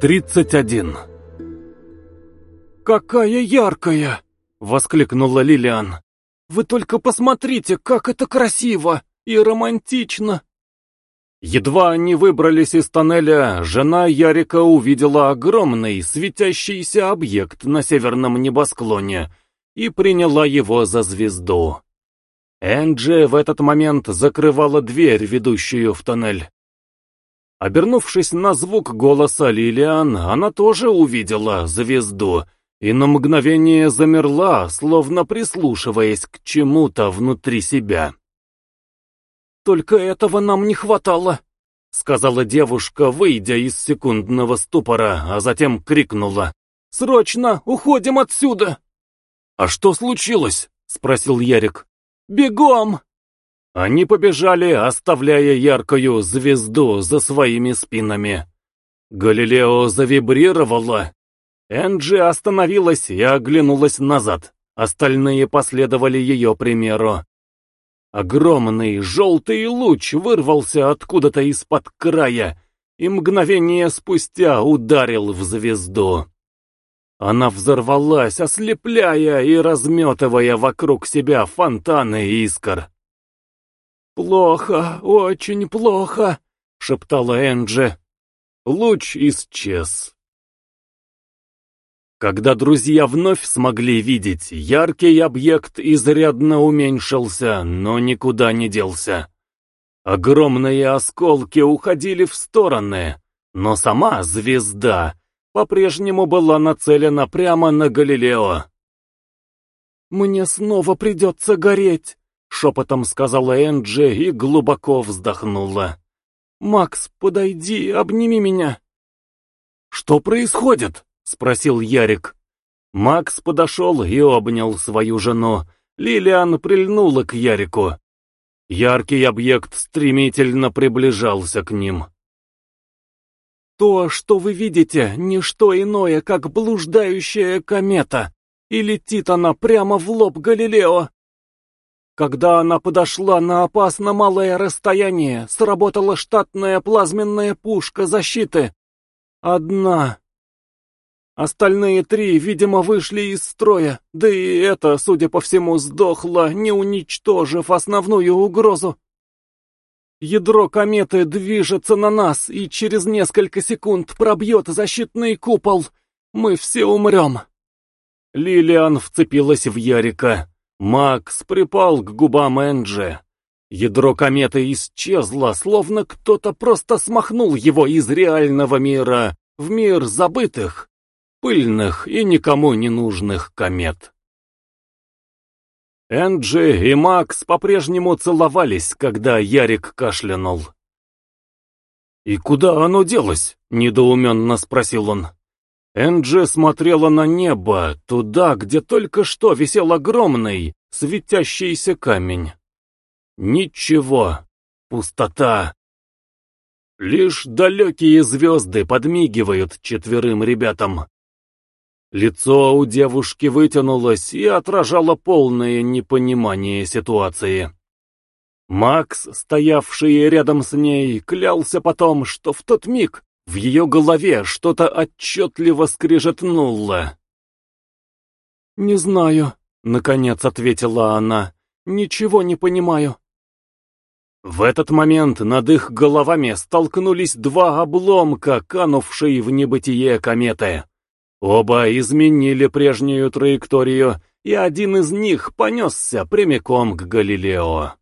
31 «Какая яркая!» — воскликнула Лилиан. «Вы только посмотрите, как это красиво и романтично!» Едва они выбрались из тоннеля, жена Ярика увидела огромный светящийся объект на северном небосклоне и приняла его за звезду. Энджи в этот момент закрывала дверь, ведущую в тоннель. Обернувшись на звук голоса Лилиан, она тоже увидела звезду и на мгновение замерла, словно прислушиваясь к чему-то внутри себя. «Только этого нам не хватало», — сказала девушка, выйдя из секундного ступора, а затем крикнула. «Срочно уходим отсюда!» «А что случилось?» — спросил Ярик. «Бегом!» Они побежали, оставляя яркую звезду за своими спинами. Галилео завибрировало. Энджи остановилась и оглянулась назад. Остальные последовали ее примеру. Огромный желтый луч вырвался откуда-то из-под края и мгновение спустя ударил в звезду. Она взорвалась, ослепляя и разметывая вокруг себя фонтаны искр. «Плохо, очень плохо», — шептала Энджи. Луч исчез. Когда друзья вновь смогли видеть, яркий объект изрядно уменьшился, но никуда не делся. Огромные осколки уходили в стороны, но сама звезда по-прежнему была нацелена прямо на Галилео. «Мне снова придется гореть», — шепотом сказала Энджи и глубоко вздохнула. «Макс, подойди, обними меня». «Что происходит?» — спросил Ярик. Макс подошел и обнял свою жену. Лилиан прильнула к Ярику. Яркий объект стремительно приближался к ним. «То, что вы видите, не что иное, как блуждающая комета, и летит она прямо в лоб Галилео. Когда она подошла на опасно малое расстояние, сработала штатная плазменная пушка защиты. Одна, Остальные три, видимо, вышли из строя, да и это, судя по всему, сдохло, не уничтожив основную угрозу. Ядро кометы движется на нас и через несколько секунд пробьет защитный купол. Мы все умрем. Лилиан вцепилась в Ярика. Макс припал к губам Энджи. Ядро кометы исчезло, словно кто-то просто смахнул его из реального мира в мир забытых пыльных и никому не нужных комет. Энджи и Макс по-прежнему целовались, когда Ярик кашлянул. «И куда оно делось?» — недоуменно спросил он. Энджи смотрела на небо, туда, где только что висел огромный, светящийся камень. Ничего, пустота. Лишь далекие звезды подмигивают четверым ребятам. Лицо у девушки вытянулось и отражало полное непонимание ситуации. Макс, стоявший рядом с ней, клялся потом, что в тот миг в ее голове что-то отчетливо скрежетнуло. «Не знаю», — наконец ответила она, — «ничего не понимаю». В этот момент над их головами столкнулись два обломка, канувшие в небытие кометы. Оба изменили прежнюю траекторию, и один из них понесся прямиком к Галилео.